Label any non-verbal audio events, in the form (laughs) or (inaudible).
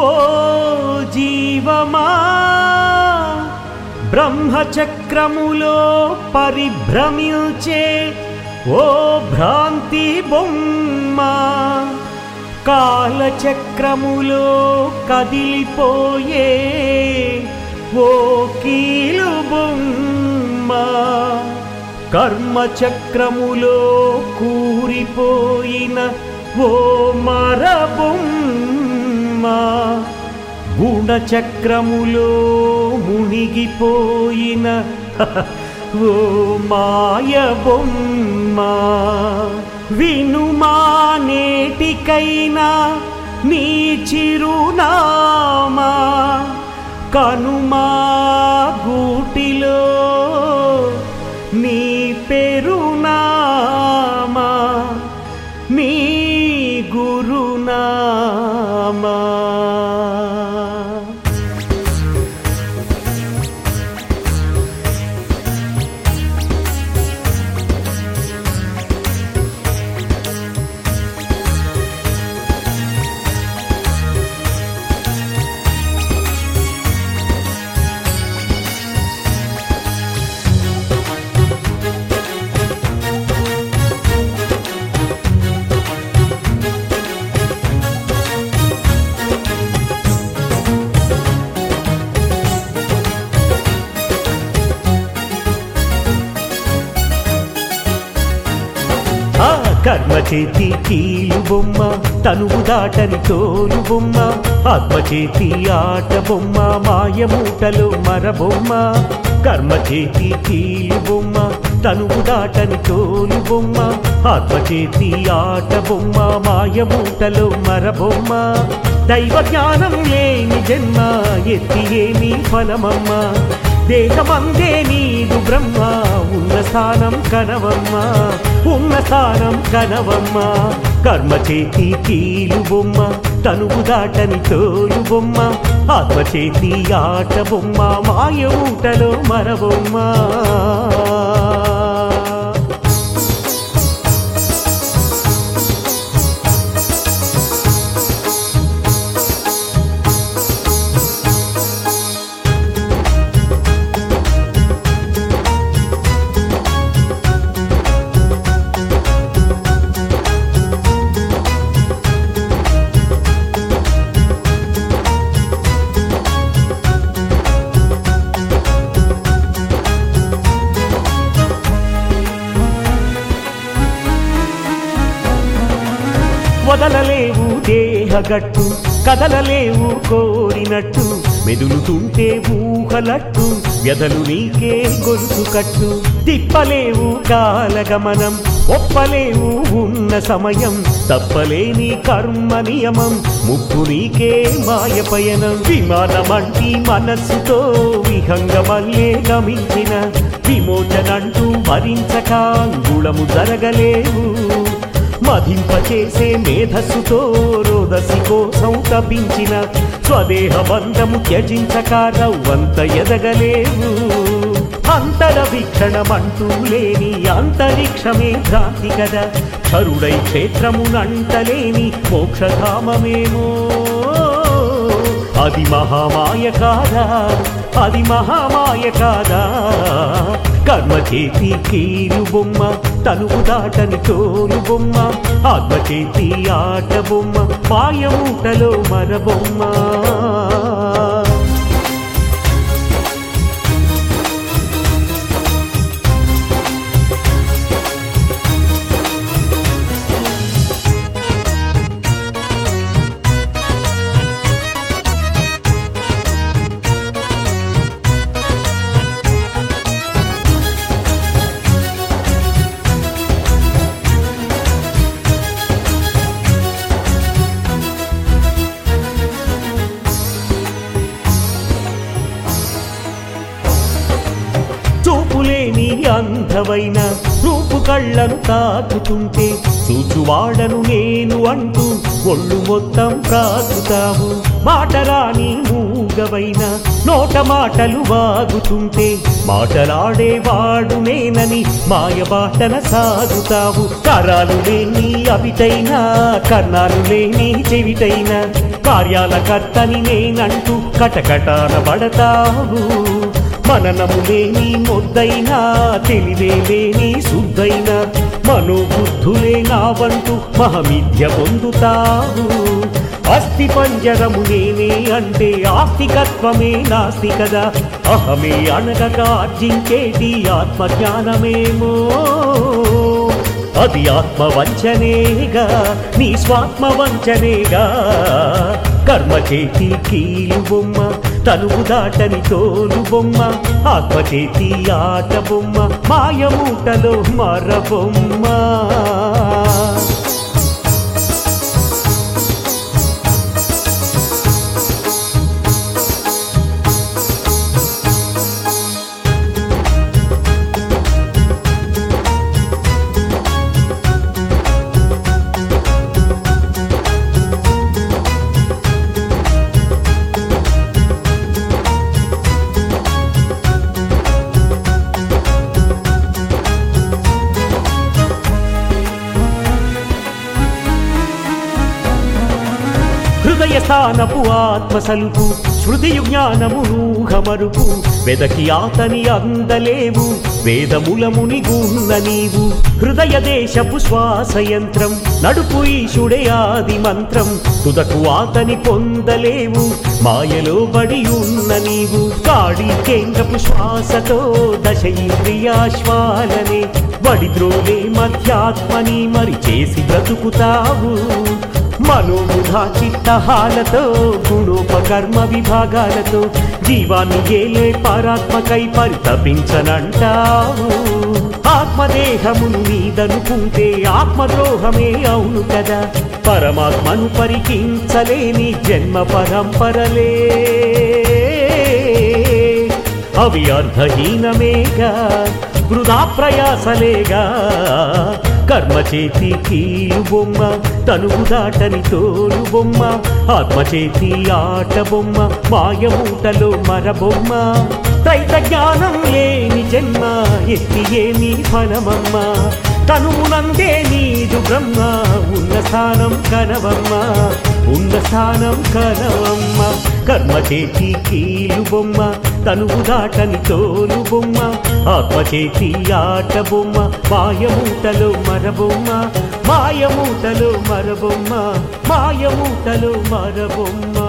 ఓ జీవమా? బ్రహ్మచక్రములో పరిభ్రమించే ఓ భ్రాంతి బొమ్మ. కాలచక్రములో కదిలిపోయే ఓ కీలు బొమ్మ. కర్మచక్రములో కూరిపోయిన ఓ మరబొమ్మ గుణచక్రములో మునిగిపోయిన (laughs) ఓ మాయ బొమ్మ. వినుమా నేటికైనా నీ చిరునామా. కనుమా గూటిలో నీ పెరునా গুরু নামা కర్మ చేతి కీలు బొమ్మ తనువు దాటని తోలు బొమ్మ ఆత్మ చేతి ఆట బొమ్మ మాయమూటలు మర బొమ్మ కర్మ చేతి కీలు బొమ్మ తనువు దాటని తోలు బొమ్మ ఆత్మ చేతి ఆట బొమ్మ మాయమూటలు మర బొమ్మ దైవ జ్ఞానం లేని జన్మ ఎత్తి ఏమి ఫలమమ్మ. దేహమందే నీదు బ్రహ్మ. ఉన్న స్థానం కనవమ్మ. ఉన్న స్థానం కనవమ్మ. కర్మ చేతి కీలు బొమ్మ. తనువు దాటని తోలు బొమ్మ. ఆత్మ చేతి ఆట బొమ్మ. మాయ ఊటలో మరబొమ్మ కదలలేవు దేహగట్టు కదలలేవు కోరినట్టు మెదులుతుంటే ఊహలట్టు వ్యధలు నీకే గొలుసు కట్టు. తిప్పలేవు కాలగమనం ఒప్పలేవు ఉన్న సమయం తప్పలేని కర్మ నియమం ముప్పు నీకే మాయపయనం. విమానమంటి మనస్సుతో విహంగమల్లే గమించిన విమోచనంటూ భరించక గుళము జరగలేవు. మధింపచేసే మేధస్సుతో రోదసి కోసం తపించిన స్వదేహ బంధము త్యజించక రవ్వంత ఎదగలేవు. అంతర వీక్షణమంటూ లేని అంతరిక్షమే భ్రాంతి కదా. కరుడై క్షేత్రమునంటలేని మోక్షధామమేమో. అది మహామాయ కాదా? అది మహామాయ కాదా? కర్మ చేతి కీలు బొమ్మ తనువు దాటని తోలు బొమ్మ ఆత్మ చేతి ఆట బొమ్మ మాయమూటలో మర బొమ్మ కళ్ళను తాకుతుంటే చూచువాడను నేను అంటూ ఒళ్ళు మొత్తం ప్రాకుతావు మాటరాని మూగ మూగవైన నోట మాటలు వాగుతుంటే మాటలాడేవాడు నేనని మాయబాటన సాగుతావు. కరాలు లేని అవిటైనా కర్ణాలు లేని చెవిటైనా కార్యాలకర్తని నేనంటూ కటకటాన పడతావు. మననము లేని మొద్దైనా తెలివే లేని శుద్ధైన మనోబుద్ధులే నావంటూ మహమిథ్య పొందుతావు. అస్థి పంజరము నేనే అంటే ఆస్తికత్వమే నాస్తి కదా. అహమే అనగక ఆర్జించేటి ఆత్మజ్ఞానమేమో. అది ఆత్మ వంచనేగా నీ స్వాత్మ వంచనేగా కర్మ చేతి కీలు బొమ్మ తనువు దాటని తోలు బొమ్మ ఆత్మచేతి ఆట బొమ్మ మాయమూటలో మర బొమ్మ హృదయ స్థానపు ఆత్మ సలుపు శృతియు జ్ఞానము నూహమరుపు వెదకి ఆతని అందలేవు వేదములముని గున్న నీవు. హృదయ దేశపు శ్వాస యంత్రం నడుపు ఈశుడే ఆది మంత్రం తుదకు ఆతని పొందలేవు మాయలో బడి ఉన్న నీవు. కాడి కేంద్రపు శ్వాసతో దశ ఇంద్రియాశ్వాలనే బడిద్రోలే మధ్యాత్మని మరి చేసి బ్రతుకుతావు. మనోబుధా చిత్తహాలతో గుణోపకర్మ విభాగాలతో జీవాన్ని ఏలే పారాత్మకై పరితపించనంటావు. ఆత్మదేహమును నీదనుకుంటే ఆత్మద్రోహమే అవును కదా. పరమాత్మను పరికించలేని జన్మ పరంపరలే. అవి అర్ధహీనమేగా వృధా ప్రయాసలేగా కర్మ చేతి కీలు బొమ్మ తనువు దాటని తోలు బొమ్మ ఆత్మ చేతి ఆట బొమ్మ మాయమూటలో మర బొమ్మ. త్రైత జ్ఞానం లేని జన్మ ఎత్తి ఏమి ఫలమమ్మ. తనువునందే నీదు బ్రహ్మ ఉన్న స్థానం కనవమ్మ. ఉన్న స్థానం కనవమ్మ. కర్మ చేతి కీలు బొమ్మ తనువు దాటని తోలు బొమ్మ ఆత్మ చేతి ఆట బొమ్మ మాయమూటలో మరబొమ్మ మాయమూటలు మరబొమ్మ మాయమూటలు మరబొమ్మ.